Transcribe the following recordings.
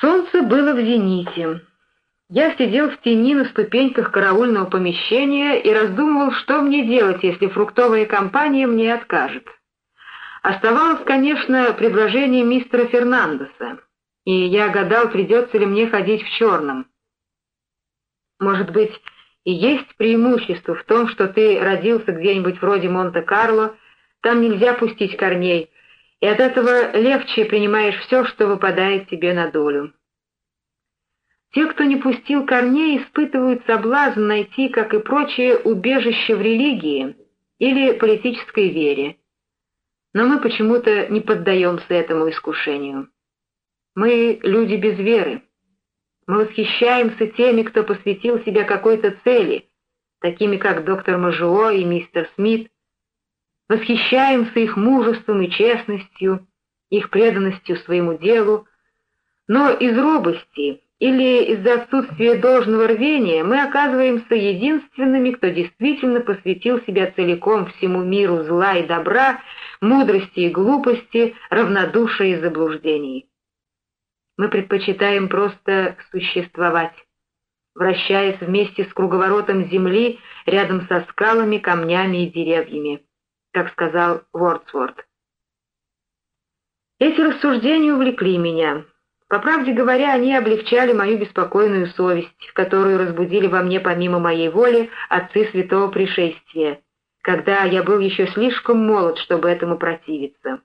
Солнце было в зените. Я сидел в тени на ступеньках караульного помещения и раздумывал, что мне делать, если фруктовая компания мне откажет. Оставалось, конечно, предложение мистера Фернандеса, и я гадал, придется ли мне ходить в черном. Может быть, и есть преимущество в том, что ты родился где-нибудь вроде Монте-Карло, там нельзя пустить корней, и от этого легче принимаешь все, что выпадает тебе на долю. Те, кто не пустил корней, испытывают соблазн найти, как и прочие, убежище в религии или политической вере. Но мы почему-то не поддаемся этому искушению. Мы люди без веры. Мы восхищаемся теми, кто посвятил себя какой-то цели, такими как доктор Мажуо и мистер Смит, восхищаемся их мужеством и честностью, их преданностью своему делу, но из робости или из-за отсутствия должного рвения мы оказываемся единственными, кто действительно посвятил себя целиком всему миру зла и добра, мудрости и глупости, равнодушия и заблуждений. Мы предпочитаем просто существовать, вращаясь вместе с круговоротом земли рядом со скалами, камнями и деревьями, как сказал Вордсворт. Эти рассуждения увлекли меня. По правде говоря, они облегчали мою беспокойную совесть, которую разбудили во мне помимо моей воли отцы святого пришествия, когда я был еще слишком молод, чтобы этому противиться.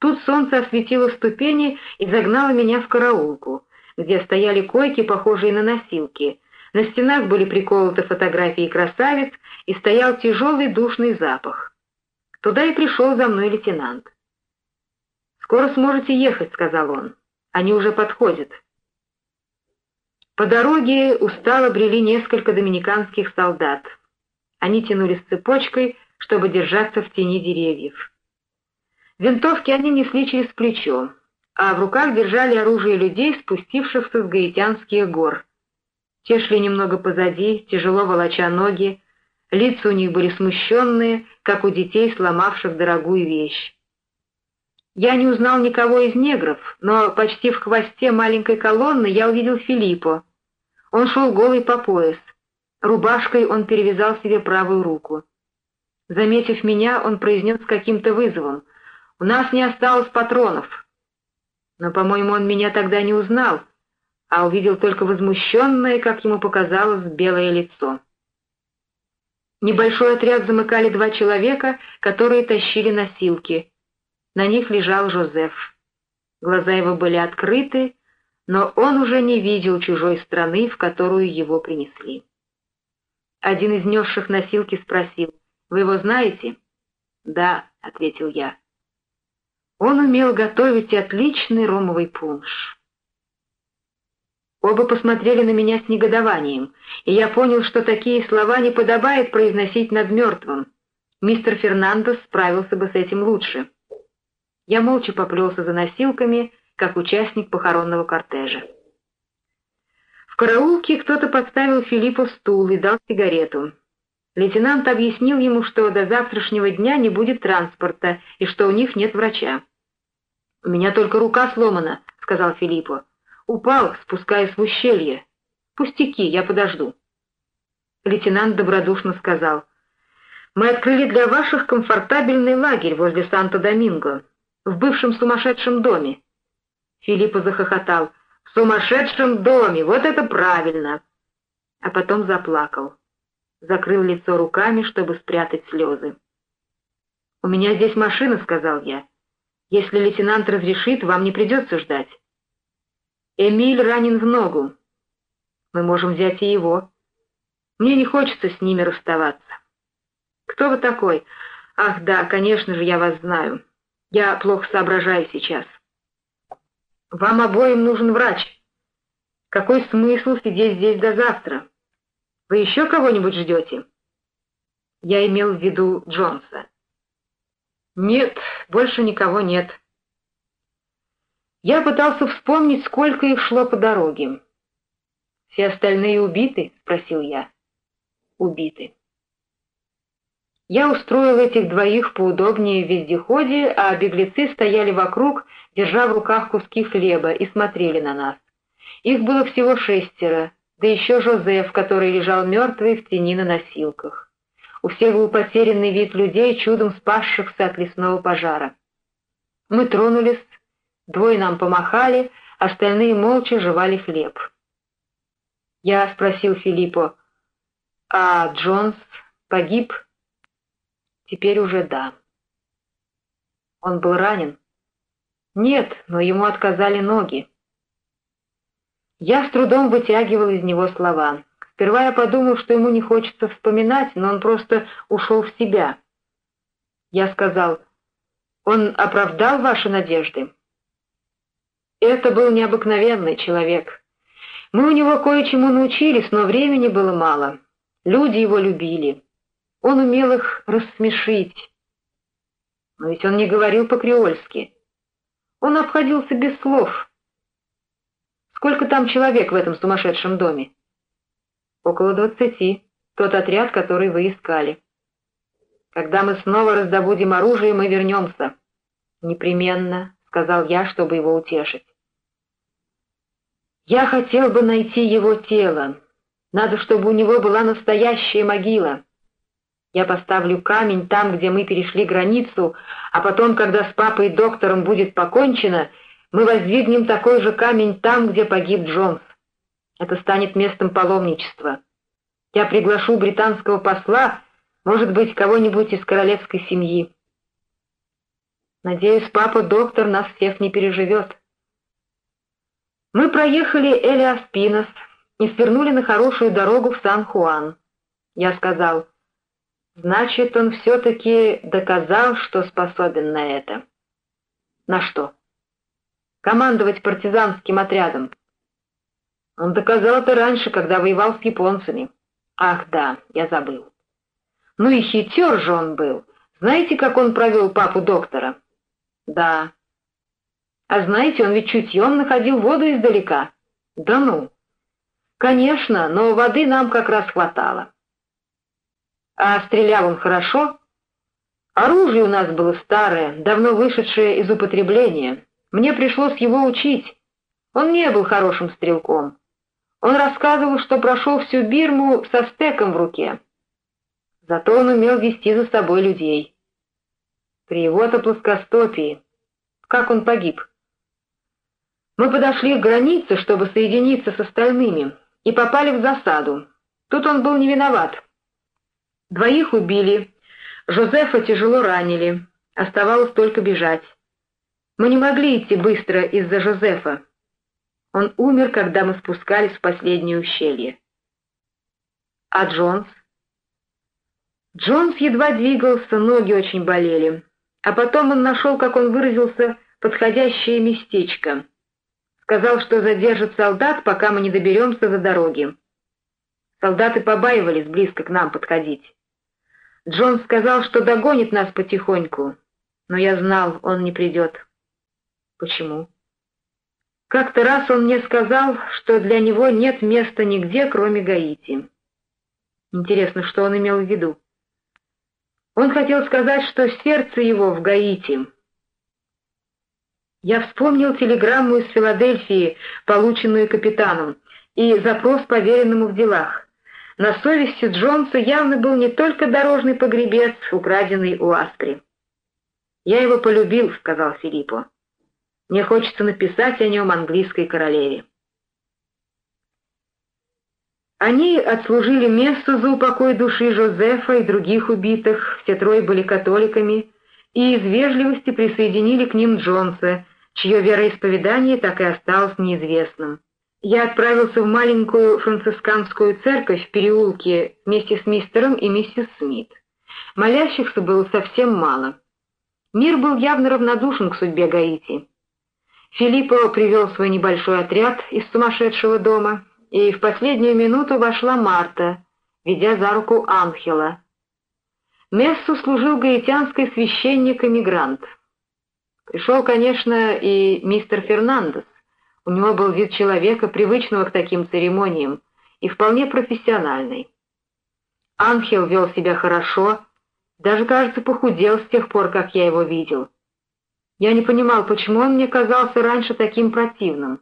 Тут солнце осветило ступени и загнало меня в караулку, где стояли койки, похожие на носилки. На стенах были приколоты фотографии красавиц, и стоял тяжелый душный запах. Туда и пришел за мной лейтенант. «Скоро сможете ехать», — сказал он. «Они уже подходят». По дороге устало брели несколько доминиканских солдат. Они тянулись цепочкой, чтобы держаться в тени деревьев. Винтовки они несли через плечо, а в руках держали оружие людей, спустившихся с гаитянских гор. Те шли немного позади, тяжело волоча ноги, лица у них были смущенные, как у детей, сломавших дорогую вещь. Я не узнал никого из негров, но почти в хвосте маленькой колонны я увидел Филиппо. Он шел голый по пояс. Рубашкой он перевязал себе правую руку. Заметив меня, он произнес с каким-то вызовом. У нас не осталось патронов. Но, по-моему, он меня тогда не узнал, а увидел только возмущенное, как ему показалось, белое лицо. Небольшой отряд замыкали два человека, которые тащили носилки. На них лежал Жозеф. Глаза его были открыты, но он уже не видел чужой страны, в которую его принесли. Один из несших носилки спросил, «Вы его знаете?» «Да», — ответил я. Он умел готовить отличный ромовый пунш. Оба посмотрели на меня с негодованием, и я понял, что такие слова не подобает произносить над мертвым. Мистер Фернандес справился бы с этим лучше. Я молча поплелся за носилками, как участник похоронного кортежа. В караулке кто-то подставил Филиппу стул и дал сигарету. Лейтенант объяснил ему, что до завтрашнего дня не будет транспорта и что у них нет врача. «У меня только рука сломана», — сказал Филиппо. «Упал, спускаясь в ущелье. Пустяки, я подожду». Лейтенант добродушно сказал. «Мы открыли для ваших комфортабельный лагерь возле Санто-Доминго, в бывшем сумасшедшем доме». Филиппо захохотал. «В сумасшедшем доме! Вот это правильно!» А потом заплакал. Закрыл лицо руками, чтобы спрятать слезы. «У меня здесь машина», — сказал я. Если лейтенант разрешит, вам не придется ждать. Эмиль ранен в ногу. Мы можем взять и его. Мне не хочется с ними расставаться. Кто вы такой? Ах, да, конечно же, я вас знаю. Я плохо соображаю сейчас. Вам обоим нужен врач. Какой смысл сидеть здесь до завтра? Вы еще кого-нибудь ждете? Я имел в виду Джонса. Нет, больше никого нет. Я пытался вспомнить, сколько их шло по дороге. «Все остальные убиты?» — спросил я. «Убиты». Я устроил этих двоих поудобнее в вездеходе, а беглецы стояли вокруг, держа в руках куски хлеба, и смотрели на нас. Их было всего шестеро, да еще Жозеф, который лежал мертвый в тени на носилках. У всех был потерянный вид людей, чудом спасшихся от лесного пожара. Мы тронулись, двое нам помахали, остальные молча жевали хлеб. Я спросил Филиппа, а Джонс погиб? Теперь уже да. Он был ранен? Нет, но ему отказали ноги. Я с трудом вытягивал из него слова. Сперва я подумал, что ему не хочется вспоминать, но он просто ушел в себя. Я сказал, он оправдал ваши надежды? Это был необыкновенный человек. Мы у него кое-чему научились, но времени было мало. Люди его любили. Он умел их рассмешить. Но ведь он не говорил по-креольски. Он обходился без слов. Сколько там человек в этом сумасшедшем доме? Около двадцати. Тот отряд, который вы искали. Когда мы снова раздобудем оружие, мы вернемся. Непременно, сказал я, чтобы его утешить. Я хотел бы найти его тело. Надо, чтобы у него была настоящая могила. Я поставлю камень там, где мы перешли границу, а потом, когда с папой и доктором будет покончено, мы воздвигнем такой же камень там, где погиб Джонс. Это станет местом паломничества. Я приглашу британского посла, может быть, кого-нибудь из королевской семьи. Надеюсь, папа-доктор нас всех не переживет. Мы проехали Элиаспинос и свернули на хорошую дорогу в Сан-Хуан. Я сказал, значит, он все-таки доказал, что способен на это. На что? командовать партизанским отрядом. Он доказал это раньше, когда воевал с японцами. Ах да, я забыл. Ну и хитер же он был. Знаете, как он провел папу доктора? Да. А знаете, он ведь чутьем находил воду издалека. Да ну. Конечно, но воды нам как раз хватало. А стрелял он хорошо? Оружие у нас было старое, давно вышедшее из употребления. Мне пришлось его учить. Он не был хорошим стрелком. Он рассказывал, что прошел всю Бирму со стеком в руке. Зато он умел вести за собой людей. При его-то плоскостопии. Как он погиб? Мы подошли к границе, чтобы соединиться с остальными, и попали в засаду. Тут он был не виноват. Двоих убили, Жозефа тяжело ранили, оставалось только бежать. Мы не могли идти быстро из-за Жозефа. Он умер, когда мы спускались в последнее ущелье. А Джонс? Джонс едва двигался, ноги очень болели. А потом он нашел, как он выразился, подходящее местечко. Сказал, что задержит солдат, пока мы не доберемся до дороги. Солдаты побаивались близко к нам подходить. Джонс сказал, что догонит нас потихоньку, но я знал, он не придет. Почему? Как-то раз он мне сказал, что для него нет места нигде, кроме Гаити. Интересно, что он имел в виду? Он хотел сказать, что сердце его в Гаити. Я вспомнил телеграмму из Филадельфии, полученную капитаном, и запрос поверенному в делах. На совести Джонса явно был не только дорожный погребец, украденный у Аспри. «Я его полюбил», — сказал Филиппо. Мне хочется написать о нем английской королеве. Они отслужили место за упокой души Жозефа и других убитых, все трое были католиками, и из вежливости присоединили к ним Джонса, чье вероисповедание так и осталось неизвестным. Я отправился в маленькую францисканскую церковь в переулке вместе с мистером и миссис Смит. Молящихся было совсем мало. Мир был явно равнодушен к судьбе Гаити. Филиппо привел свой небольшой отряд из сумасшедшего дома, и в последнюю минуту вошла Марта, ведя за руку Анхела. Мессу служил гаитянский священник-эмигрант. Пришел, конечно, и мистер Фернандес. У него был вид человека, привычного к таким церемониям, и вполне профессиональный. Анхел вел себя хорошо, Даже, кажется, похудел с тех пор, как я его видел. Я не понимал, почему он мне казался раньше таким противным.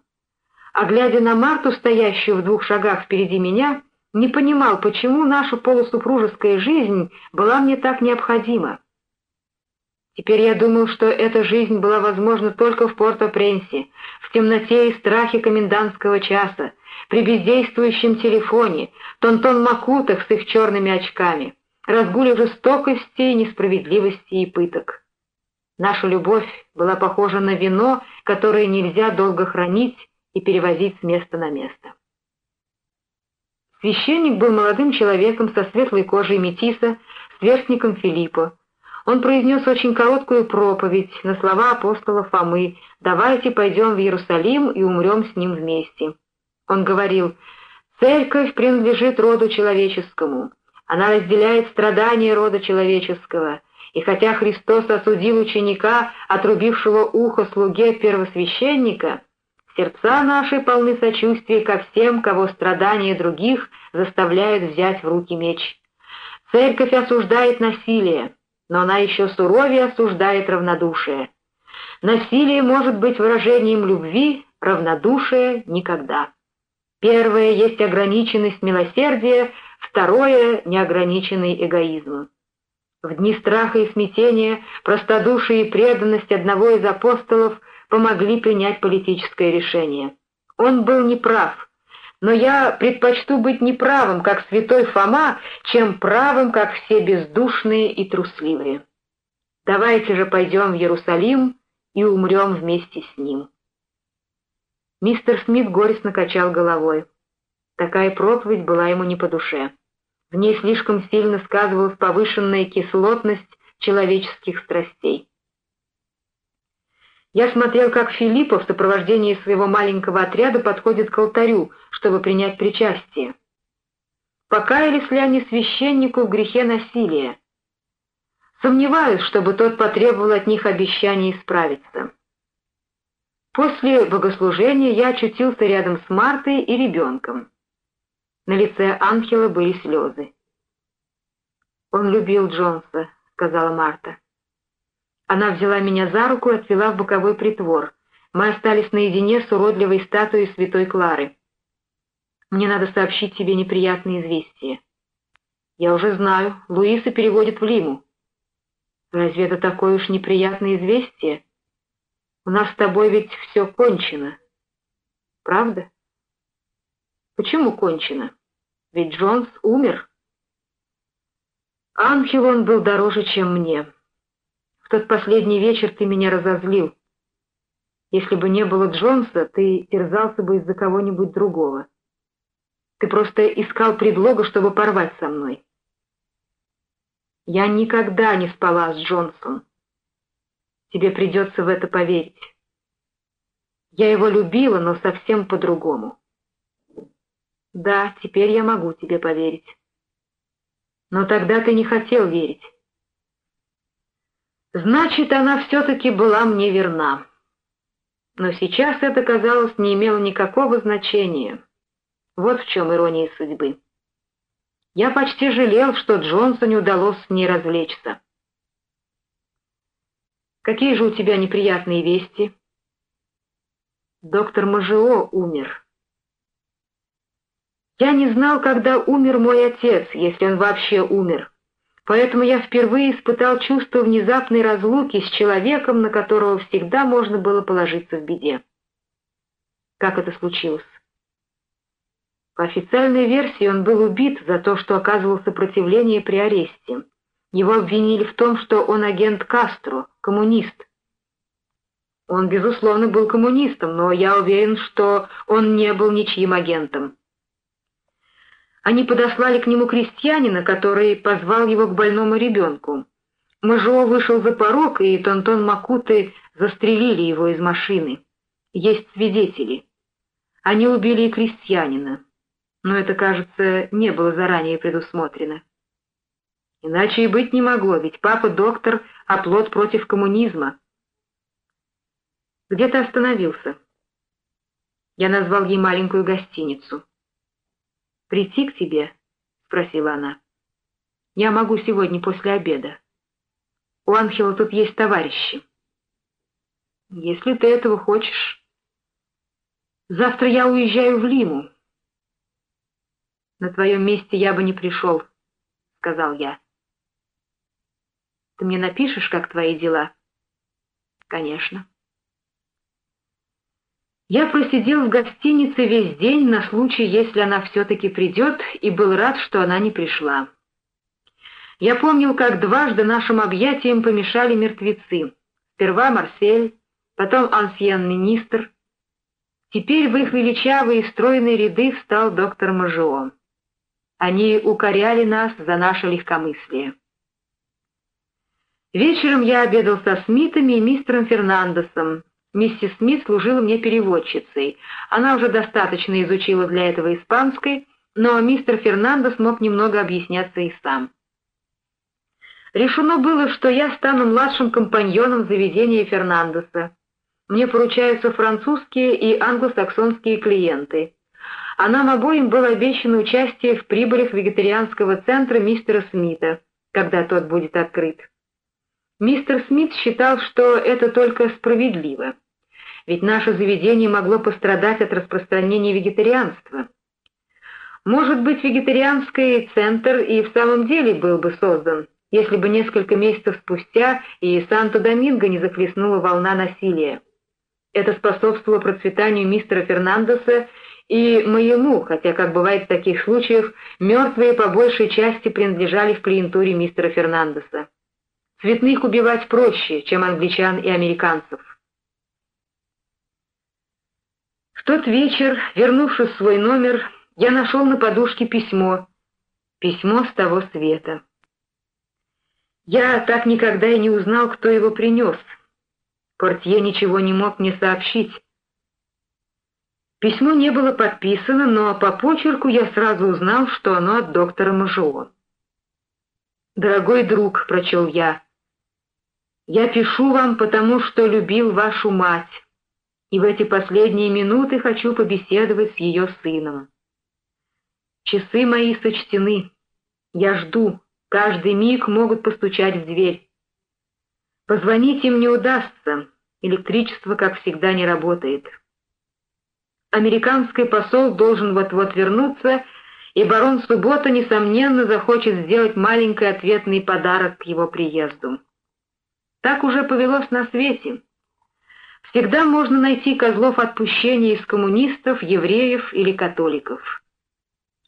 А глядя на Марту, стоящую в двух шагах впереди меня, не понимал, почему наша полусупружеская жизнь была мне так необходима. Теперь я думал, что эта жизнь была возможна только в Порто-Пренсе, в темноте и страхе комендантского часа, при бездействующем телефоне, Тонтон Макутах с их черными очками, разгуле жестокости, несправедливости и пыток. Наша любовь была похожа на вино, которое нельзя долго хранить и перевозить с места на место. Священник был молодым человеком со светлой кожей метиса, сверстником Филиппа. Он произнес очень короткую проповедь на слова апостола Фомы «Давайте пойдем в Иерусалим и умрем с ним вместе». Он говорил «Церковь принадлежит роду человеческому, она разделяет страдания рода человеческого» И хотя Христос осудил ученика, отрубившего ухо слуге первосвященника, сердца наши полны сочувствия ко всем, кого страдания других заставляют взять в руки меч. Церковь осуждает насилие, но она еще суровее осуждает равнодушие. Насилие может быть выражением любви, равнодушие — никогда. Первое есть ограниченность милосердия, второе — неограниченный эгоизм. В дни страха и смятения простодушие и преданность одного из апостолов помогли принять политическое решение. Он был неправ, но я предпочту быть неправым, как святой Фома, чем правым, как все бездушные и трусливые. Давайте же пойдем в Иерусалим и умрем вместе с ним. Мистер Смит горестно качал головой. Такая проповедь была ему не по душе. В ней слишком сильно сказывалась повышенная кислотность человеческих страстей. Я смотрел, как Филиппа в сопровождении своего маленького отряда подходит к алтарю, чтобы принять причастие. Покаялись ли они священнику в грехе насилия? Сомневаюсь, чтобы тот потребовал от них обещания исправиться. После богослужения я очутился рядом с Мартой и ребенком. На лице Анхела были слезы. «Он любил Джонса», — сказала Марта. Она взяла меня за руку и отвела в боковой притвор. Мы остались наедине с уродливой статуей святой Клары. «Мне надо сообщить тебе неприятные известия». «Я уже знаю. Луиса переводит в Лиму». «Разве это такое уж неприятное известие? У нас с тобой ведь все кончено. Правда?» «Почему кончено?» Ведь Джонс умер. Ангел он был дороже, чем мне. В тот последний вечер ты меня разозлил. Если бы не было Джонса, ты терзался бы из-за кого-нибудь другого. Ты просто искал предлога, чтобы порвать со мной. Я никогда не спала с Джонсом. Тебе придется в это поверить. Я его любила, но совсем по-другому. Да, теперь я могу тебе поверить. Но тогда ты не хотел верить. Значит, она все-таки была мне верна. Но сейчас это, казалось, не имело никакого значения. Вот в чем ирония судьбы. Я почти жалел, что Джонсу не удалось с ней развлечься. Какие же у тебя неприятные вести? Доктор Мажио умер. Я не знал, когда умер мой отец, если он вообще умер. Поэтому я впервые испытал чувство внезапной разлуки с человеком, на которого всегда можно было положиться в беде. Как это случилось? По официальной версии он был убит за то, что оказывал сопротивление при аресте. Его обвинили в том, что он агент Кастро, коммунист. Он, безусловно, был коммунистом, но я уверен, что он не был ничьим агентом. Они подослали к нему крестьянина, который позвал его к больному ребенку. Мажо вышел за порог, и Тонтон Макуты застрелили его из машины. Есть свидетели. Они убили и крестьянина. Но это, кажется, не было заранее предусмотрено. Иначе и быть не могло, ведь папа-доктор — оплот против коммунизма. Где ты остановился? Я назвал ей маленькую гостиницу прийти к тебе?» — спросила она. «Я могу сегодня после обеда. У Анхела тут есть товарищи. Если ты этого хочешь. Завтра я уезжаю в Лиму. На твоем месте я бы не пришел, сказал я. Ты мне напишешь, как твои дела? Конечно. Я просидел в гостинице весь день на случай, если она все-таки придет, и был рад, что она не пришла. Я помнил, как дважды нашим объятиям помешали мертвецы. Сперва Марсель, потом ансьен-министр. Теперь в их величавые стройные ряды встал доктор Мажио. Они укоряли нас за наше легкомыслие. Вечером я обедал со Смитами и мистером Фернандесом. Миссис Смит служила мне переводчицей. Она уже достаточно изучила для этого испанской, но мистер Фернандес мог немного объясняться и сам. Решено было, что я стану младшим компаньоном заведения Фернандеса. Мне поручаются французские и англосаксонские клиенты. А нам обоим было обещано участие в прибылях вегетарианского центра мистера Смита, когда тот будет открыт. Мистер Смит считал, что это только справедливо, ведь наше заведение могло пострадать от распространения вегетарианства. Может быть, вегетарианский центр и в самом деле был бы создан, если бы несколько месяцев спустя и Санто-Доминго не захлестнула волна насилия. Это способствовало процветанию мистера Фернандеса и моему, хотя, как бывает в таких случаях, мертвые по большей части принадлежали в клиентуре мистера Фернандеса. Цветных убивать проще, чем англичан и американцев. В тот вечер, вернувшись в свой номер, я нашел на подушке письмо. Письмо с того света. Я так никогда и не узнал, кто его принес. Портье ничего не мог мне сообщить. Письмо не было подписано, но по почерку я сразу узнал, что оно от доктора Мажио. «Дорогой друг», — прочел я, я пишу вам, потому что любил вашу мать, и в эти последние минуты хочу побеседовать с ее сыном. Часы мои сочтены. Я жду. Каждый миг могут постучать в дверь. Позвонить им не удастся. Электричество, как всегда, не работает. Американский посол должен вот-вот вернуться, и барон Суббота, несомненно, захочет сделать маленький ответный подарок к его приезду. Так уже повелось на свете. Всегда можно найти козлов отпущения из коммунистов, евреев или католиков.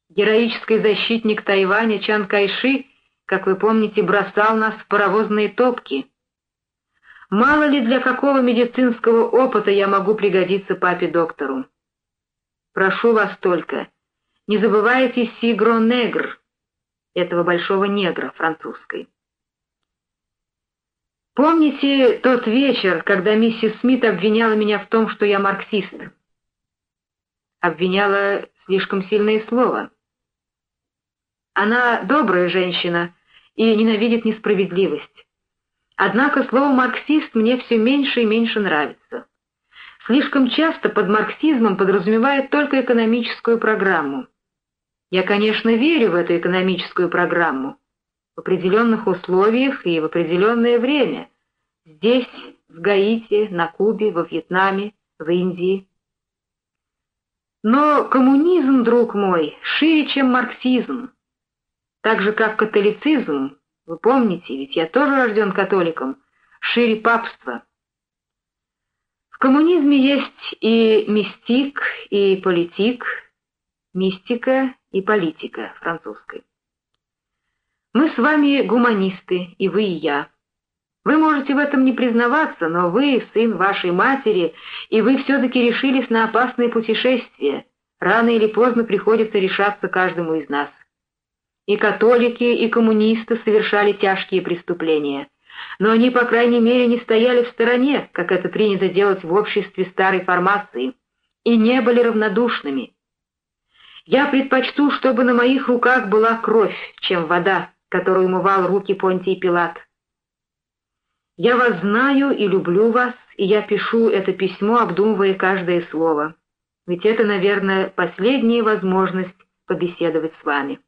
Героический защитник Тайваня Чан Кайши, как вы помните, бросал нас в паровозные топки. Мало ли для какого медицинского опыта я могу пригодиться папе-доктору. Прошу вас только, не забывайте сигро-негр, этого большого негра французской. Помните тот вечер, когда миссис Смит обвиняла меня в том, что я марксист? Обвиняла слишком сильное слово. Она добрая женщина и ненавидит несправедливость. Однако слово «марксист» мне все меньше и меньше нравится. Слишком часто под марксизмом подразумевает только экономическую программу. Я, конечно, верю в эту экономическую программу, в определенных условиях и в определенное время. Здесь, в Гаити, на Кубе, во Вьетнаме, в Индии. Но коммунизм, друг мой, шире, чем марксизм. Так же, как католицизм, вы помните, ведь я тоже рожден католиком, шире папства. В коммунизме есть и мистик, и политик, мистика и политика французской. Мы с вами гуманисты, и вы, и я. Вы можете в этом не признаваться, но вы сын вашей матери, и вы все-таки решились на опасное путешествие. Рано или поздно приходится решаться каждому из нас. И католики, и коммунисты совершали тяжкие преступления. Но они, по крайней мере, не стояли в стороне, как это принято делать в обществе старой формации, и не были равнодушными. Я предпочту, чтобы на моих руках была кровь, чем вода, которую умывал руки Понтий Пилат. Я вас знаю и люблю вас, и я пишу это письмо, обдумывая каждое слово. Ведь это, наверное, последняя возможность побеседовать с вами.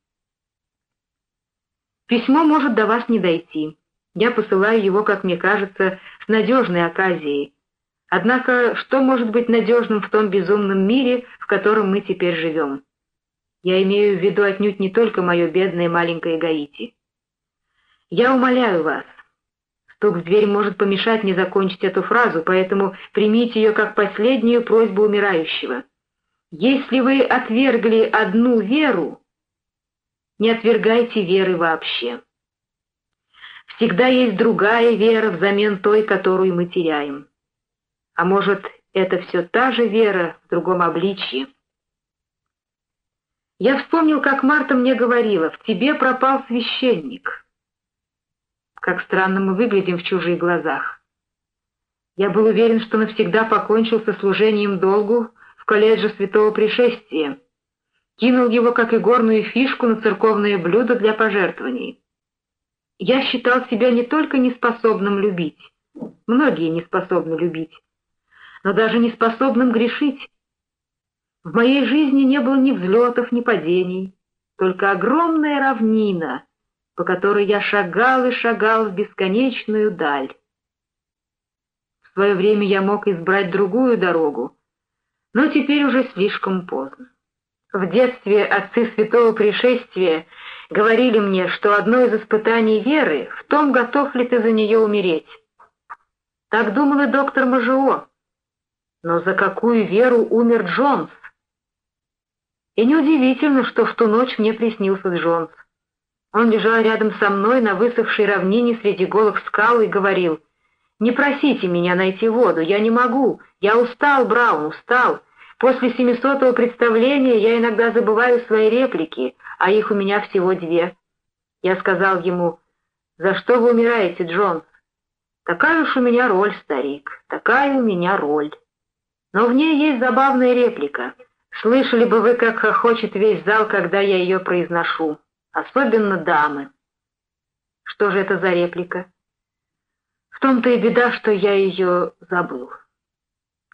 Письмо может до вас не дойти. Я посылаю его, как мне кажется, с надежной оказией. Однако, что может быть надежным в том безумном мире, в котором мы теперь живем? Я имею в виду отнюдь не только мое бедное маленькое Гаити. Я умоляю вас. Стук в дверь может помешать мне закончить эту фразу, поэтому примите ее как последнюю просьбу умирающего. Если вы отвергли одну веру, не отвергайте веры вообще. Всегда есть другая вера взамен той, которую мы теряем. А может, это все та же вера в другом обличье? Я вспомнил, как Марта мне говорила, в тебе пропал священник. Как странно мы выглядим в чужих глазах. Я был уверен, что навсегда покончил со служением долгу в колледже Святого Пришествия, кинул его, как и горную фишку, на церковное блюдо для пожертвований. Я считал себя не только неспособным любить, многие не способны любить, но даже неспособным грешить. В моей жизни не было ни взлетов, ни падений, только огромная равнина, по которой я шагал и шагал в бесконечную даль. В свое время я мог избрать другую дорогу, но теперь уже слишком поздно. В детстве отцы святого пришествия говорили мне, что одно из испытаний веры в том, готов ли ты за нее умереть. Так думал и доктор Мажио. Но за какую веру умер Джонс? И неудивительно, что в ту ночь мне приснился Джонс. Он лежал рядом со мной на высохшей равнине среди голых скал и говорил, «Не просите меня найти воду, я не могу, я устал, Браун, устал. После семисотого представления я иногда забываю свои реплики, а их у меня всего две». Я сказал ему, «За что вы умираете, Джонс?» «Такая уж у меня роль, старик, такая у меня роль». Но в ней есть забавная реплика. Слышали бы вы, как хохочет весь зал, когда я ее произношу. Особенно дамы. Что же это за реплика? В том-то и беда, что я ее забыл.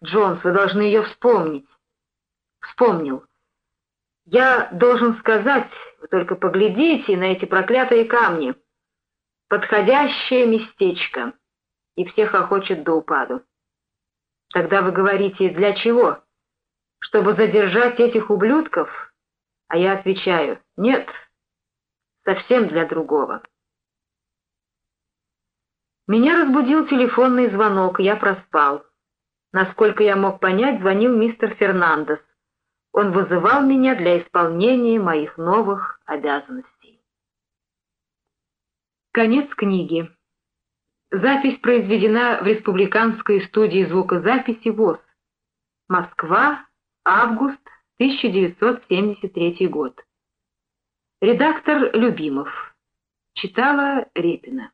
Джонс, вы должны ее вспомнить. Вспомнил. Я должен сказать, вы только поглядите на эти проклятые камни. Подходящее местечко. И всех охочет до упаду. Тогда вы говорите, для чего? Чтобы задержать этих ублюдков? А я отвечаю, нет, совсем для другого. Меня разбудил телефонный звонок, я проспал. Насколько я мог понять, звонил мистер Фернандес. Он вызывал меня для исполнения моих новых обязанностей. Конец книги. Запись произведена в Республиканской студии звукозаписи ВОЗ. Москва, август 1973 год. Редактор Любимов. Читала Репина.